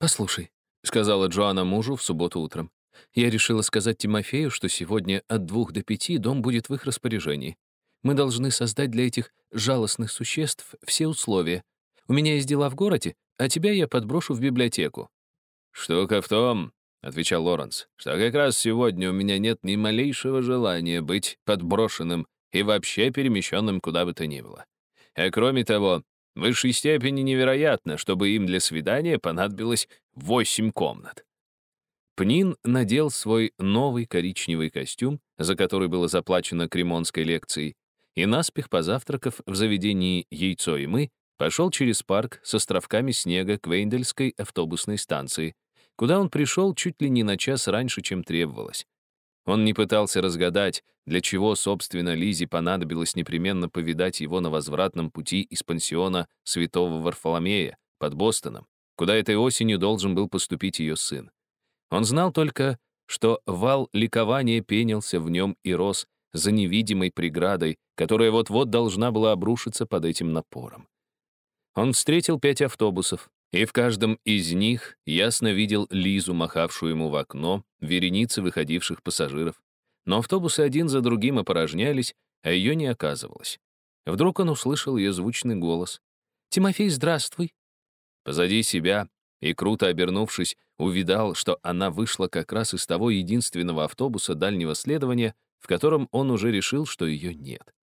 «Послушай», — сказала Джоанна мужу в субботу утром, «я решила сказать Тимофею, что сегодня от двух до пяти дом будет в их распоряжении. Мы должны создать для этих жалостных существ все условия. У меня есть дела в городе, а тебя я подброшу в библиотеку». «Штука в том», — отвечал Лоренс, «что как раз сегодня у меня нет ни малейшего желания быть подброшенным и вообще перемещенным куда бы то ни было. А кроме того, в высшей степени невероятно, чтобы им для свидания понадобилось восемь комнат». Пнин надел свой новый коричневый костюм, за который было заплачено кремонской лекцией, и наспех позавтракав в заведении «Яйцо и мы», пошел через парк с островками снега к Вейндельской автобусной станции, куда он пришел чуть ли не на час раньше, чем требовалось. Он не пытался разгадать, для чего, собственно, Лизе понадобилось непременно повидать его на возвратном пути из пансиона Святого Варфоломея под Бостоном, куда этой осенью должен был поступить ее сын. Он знал только, что вал ликования пенился в нем и рос за невидимой преградой, которая вот-вот должна была обрушиться под этим напором. Он встретил пять автобусов, и в каждом из них ясно видел Лизу, махавшую ему в окно, вереницы выходивших пассажиров. Но автобусы один за другим опорожнялись, а ее не оказывалось. Вдруг он услышал ее звучный голос. «Тимофей, здравствуй!» Позади себя, и круто обернувшись, увидал, что она вышла как раз из того единственного автобуса дальнего следования, в котором он уже решил, что ее нет.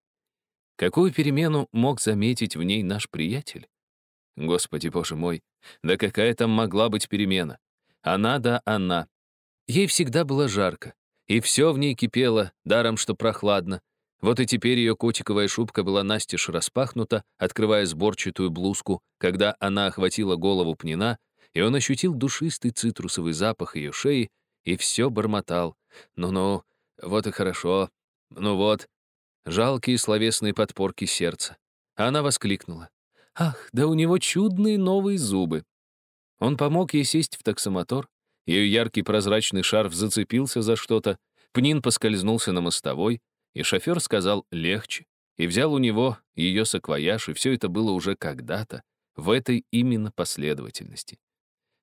Какую перемену мог заметить в ней наш приятель? Господи, боже мой, да какая там могла быть перемена? Она да она. Ей всегда было жарко, и все в ней кипело, даром что прохладно. Вот и теперь ее котиковая шубка была настежь распахнута, открывая сборчатую блузку, когда она охватила голову пнина, и он ощутил душистый цитрусовый запах ее шеи и все бормотал. «Ну-ну, вот и хорошо. Ну вот». Жалкие словесные подпорки сердца. Она воскликнула. Ах, да у него чудные новые зубы. Он помог ей сесть в таксомотор. Ее яркий прозрачный шарф зацепился за что-то. Пнин поскользнулся на мостовой, и шофер сказал «легче», и взял у него ее саквояж, и все это было уже когда-то, в этой именно последовательности.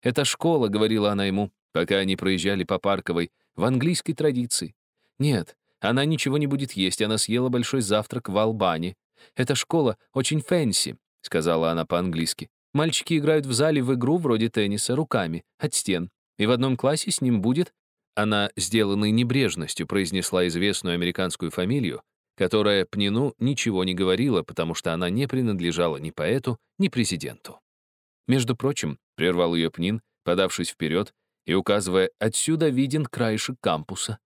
«Это школа», — говорила она ему, пока они проезжали по Парковой, в английской традиции. Нет, она ничего не будет есть, она съела большой завтрак в Албане. Эта школа очень fancy, — сказала она по-английски. «Мальчики играют в зале в игру вроде тенниса руками, от стен. И в одном классе с ним будет...» Она, сделанной небрежностью, произнесла известную американскую фамилию, которая Пнину ничего не говорила, потому что она не принадлежала ни поэту, ни президенту. Между прочим, прервал ее Пнин, подавшись вперед и указывая, отсюда виден краешек кампуса.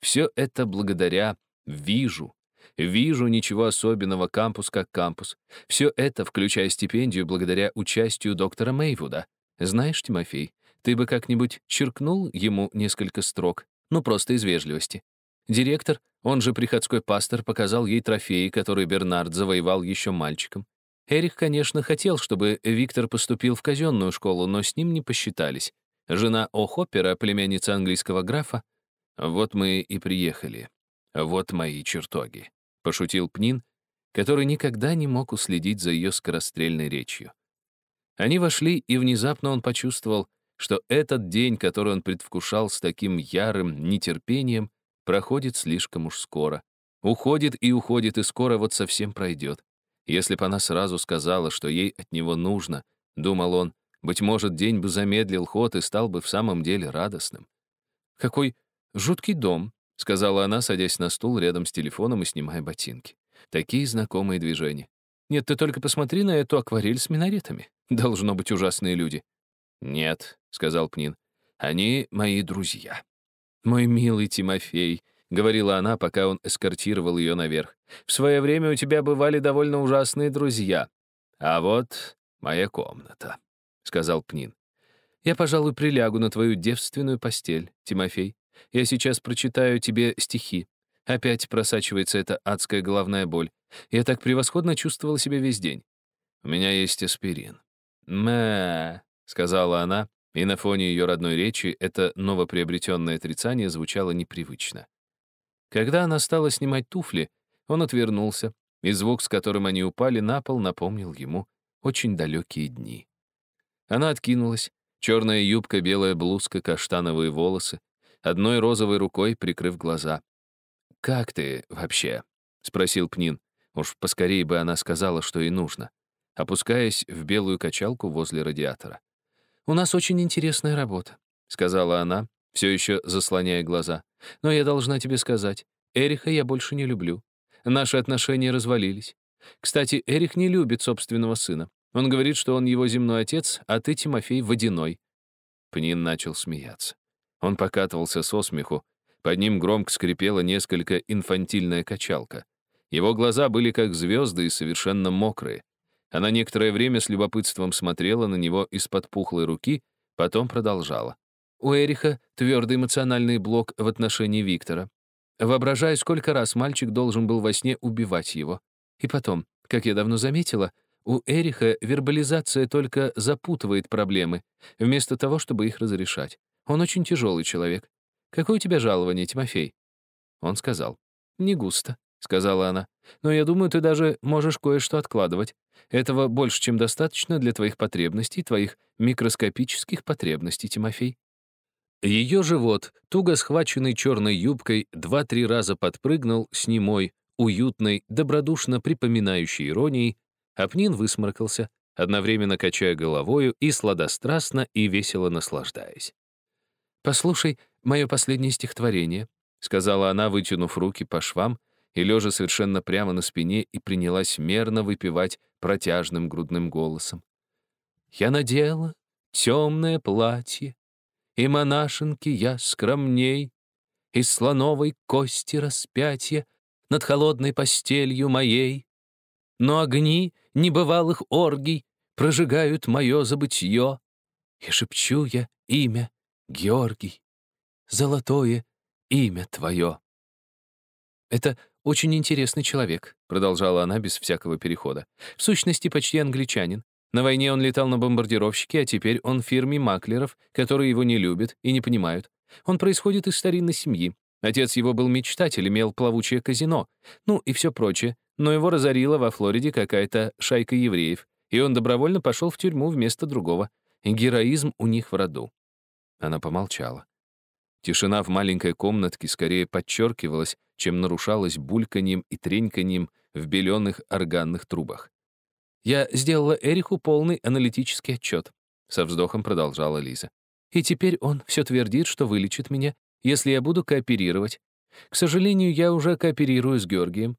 Все это благодаря «вижу», Вижу ничего особенного, кампус как кампус. Все это, включая стипендию, благодаря участию доктора Мейвуда. Знаешь, Тимофей, ты бы как-нибудь черкнул ему несколько строк, ну просто из вежливости. Директор, он же приходской пастор, показал ей трофеи, которые Бернард завоевал еще мальчиком. Эрих, конечно, хотел, чтобы Виктор поступил в казенную школу, но с ним не посчитались. Жена О'Хоппера, племянница английского графа. Вот мы и приехали. Вот мои чертоги. — пошутил Пнин, который никогда не мог уследить за ее скорострельной речью. Они вошли, и внезапно он почувствовал, что этот день, который он предвкушал с таким ярым нетерпением, проходит слишком уж скоро. Уходит и уходит, и скоро вот совсем пройдет. Если бы она сразу сказала, что ей от него нужно, думал он, быть может, день бы замедлил ход и стал бы в самом деле радостным. Какой жуткий дом, — сказала она, садясь на стул рядом с телефоном и снимая ботинки. Такие знакомые движения. «Нет, ты только посмотри на эту акварель с минаретами. Должно быть ужасные люди». «Нет», — сказал Пнин, — «они мои друзья». «Мой милый Тимофей», — говорила она, пока он эскортировал ее наверх, «в свое время у тебя бывали довольно ужасные друзья. А вот моя комната», — сказал Пнин. «Я, пожалуй, прилягу на твою девственную постель, Тимофей. Я сейчас прочитаю тебе стихи. Опять просачивается эта адская головная боль. Я так превосходно чувствовал себя весь день. У меня есть аспирин. «Мэ», — сказала она, и на фоне ее родной речи это новоприобретенное отрицание звучало непривычно. Когда она стала снимать туфли, он отвернулся, и звук, с которым они упали на пол, напомнил ему очень далекие дни. Она откинулась, Черная юбка, белая блузка, каштановые волосы, одной розовой рукой прикрыв глаза. «Как ты вообще?» — спросил Пнин. Уж поскорее бы она сказала, что ей нужно, опускаясь в белую качалку возле радиатора. «У нас очень интересная работа», — сказала она, все еще заслоняя глаза. «Но я должна тебе сказать, Эриха я больше не люблю. Наши отношения развалились. Кстати, Эрих не любит собственного сына. Он говорит, что он его земной отец, а ты, Тимофей, водяной». Пнин начал смеяться. Он покатывался со смеху. Под ним громко скрипела несколько инфантильная качалка. Его глаза были как звезды и совершенно мокрые. Она некоторое время с любопытством смотрела на него из-под пухлой руки, потом продолжала. У Эриха твердый эмоциональный блок в отношении Виктора. Воображаю, сколько раз мальчик должен был во сне убивать его. И потом, как я давно заметила, у Эриха вербализация только запутывает проблемы, вместо того, чтобы их разрешать. Он очень тяжелый человек. Какое у тебя жалование, Тимофей?» Он сказал. «Не густо», — сказала она. «Но я думаю, ты даже можешь кое-что откладывать. Этого больше, чем достаточно для твоих потребностей, твоих микроскопических потребностей, Тимофей». Ее живот, туго схваченный черной юбкой, два-три раза подпрыгнул с немой, уютной, добродушно припоминающей иронией, а Пнин высморкался, одновременно качая головою и сладострастно и весело наслаждаясь. «Послушай мое последнее стихотворение», — сказала она, вытянув руки по швам и лежа совершенно прямо на спине и принялась мерно выпивать протяжным грудным голосом. «Я надела темное платье, и монашенки я скромней, Из слоновой кости распятия Над холодной постелью моей. Но огни небывалых оргий Прожигают мое забытье, И шепчу я имя Георгий, Золотое имя твое. Это очень интересный человек, продолжала она без всякого перехода. В сущности, почти англичанин. На войне он летал на бомбардировщике, а теперь он в фирме маклеров, которые его не любят и не понимают. Он происходит из старинной семьи. Отец его был мечтатель, имел плавучее казино. Ну и все прочее. Но его разорила во Флориде какая-то шайка евреев, и он добровольно пошел в тюрьму вместо другого. Героизм у них в роду. Она помолчала. Тишина в маленькой комнатке скорее подчеркивалась, чем нарушалась бульканьем и треньканьем в беленых органных трубах. Я сделала Эриху полный аналитический отчет. Со вздохом продолжала Лиза. И теперь он все твердит, что вылечит меня, если я буду кооперировать. К сожалению, я уже кооперирую с Георгием.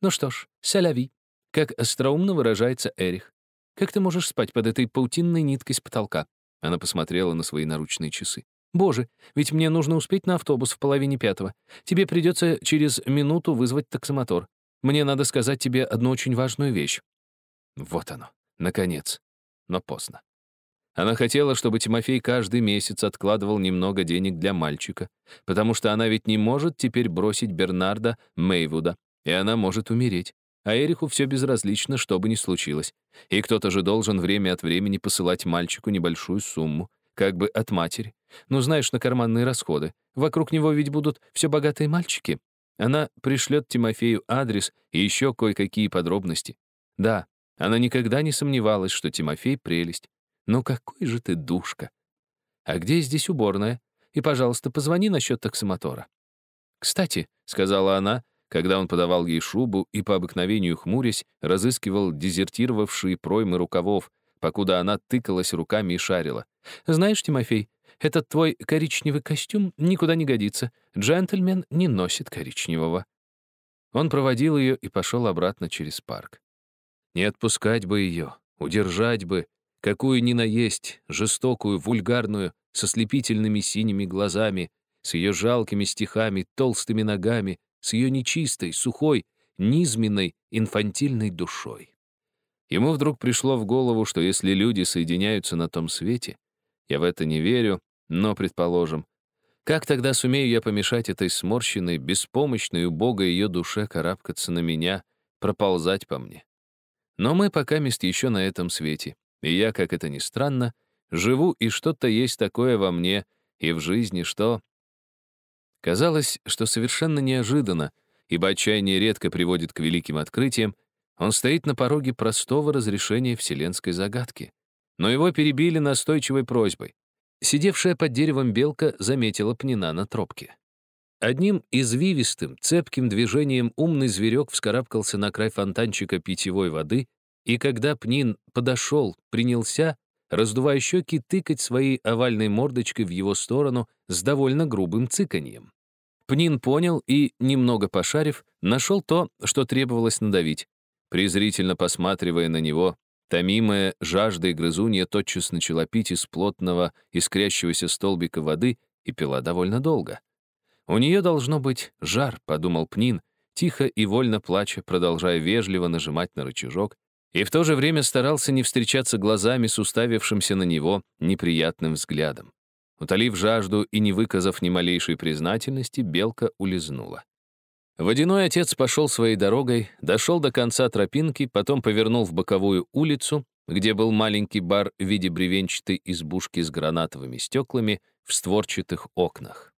Ну что ж, соляви, как остроумно выражается Эрих. Как ты можешь спать под этой паутинной ниткой с потолка? Она посмотрела на свои наручные часы. «Боже, ведь мне нужно успеть на автобус в половине пятого. Тебе придется через минуту вызвать таксомотор. Мне надо сказать тебе одну очень важную вещь. Вот оно, наконец. Но поздно. Она хотела, чтобы Тимофей каждый месяц откладывал немного денег для мальчика, потому что она ведь не может теперь бросить Бернарда Мейвуда, и она может умереть. А Эриху все безразлично, что бы ни случилось. И кто-то же должен время от времени посылать мальчику небольшую сумму, как бы от матери. Ну, знаешь, на карманные расходы. Вокруг него ведь будут все богатые мальчики. Она пришлет Тимофею адрес и еще кое-какие подробности. Да, она никогда не сомневалась, что Тимофей — прелесть. Ну какой же ты душка. А где здесь уборная? И, пожалуйста, позвони насчет таксомотора. «Кстати», — сказала она, когда он подавал ей шубу и по обыкновению хмурясь разыскивал дезертировавшие проймы рукавов, покуда она тыкалась руками и шарила. «Знаешь, Тимофей, этот твой коричневый костюм никуда не годится. Джентльмен не носит коричневого». Он проводил ее и пошел обратно через парк. Не отпускать бы ее, удержать бы, какую ни наесть, жестокую, вульгарную, со слепительными синими глазами, с ее жалкими стихами, толстыми ногами, с ее нечистой, сухой, низменной, инфантильной душой. Ему вдруг пришло в голову, что если люди соединяются на том свете, я в это не верю, но, предположим, как тогда сумею я помешать этой сморщенной, беспомощной, убогой ее душе карабкаться на меня, проползать по мне? Но мы пока мест еще на этом свете, и я, как это ни странно, живу, и что-то есть такое во мне и в жизни, что... Казалось, что совершенно неожиданно, ибо отчаяние редко приводит к великим открытиям, он стоит на пороге простого разрешения вселенской загадки. Но его перебили настойчивой просьбой. Сидевшая под деревом белка заметила пнина на тропке. Одним извивистым, цепким движением умный зверек вскарабкался на край фонтанчика питьевой воды, и когда пнин подошел, принялся, раздувая щеки, тыкать своей овальной мордочкой в его сторону с довольно грубым цыканьем. Пнин понял и, немного пошарив, нашел то, что требовалось надавить. Презрительно посматривая на него, томимая жаждой грызунья тотчас начала пить из плотного, искрящегося столбика воды и пила довольно долго. «У нее должно быть жар», — подумал Пнин, тихо и вольно плача, продолжая вежливо нажимать на рычажок, и в то же время старался не встречаться глазами с уставившимся на него неприятным взглядом. Утолив жажду и не выказав ни малейшей признательности, белка улизнула. Водяной отец пошел своей дорогой, дошел до конца тропинки, потом повернул в боковую улицу, где был маленький бар в виде бревенчатой избушки с гранатовыми стеклами в створчатых окнах.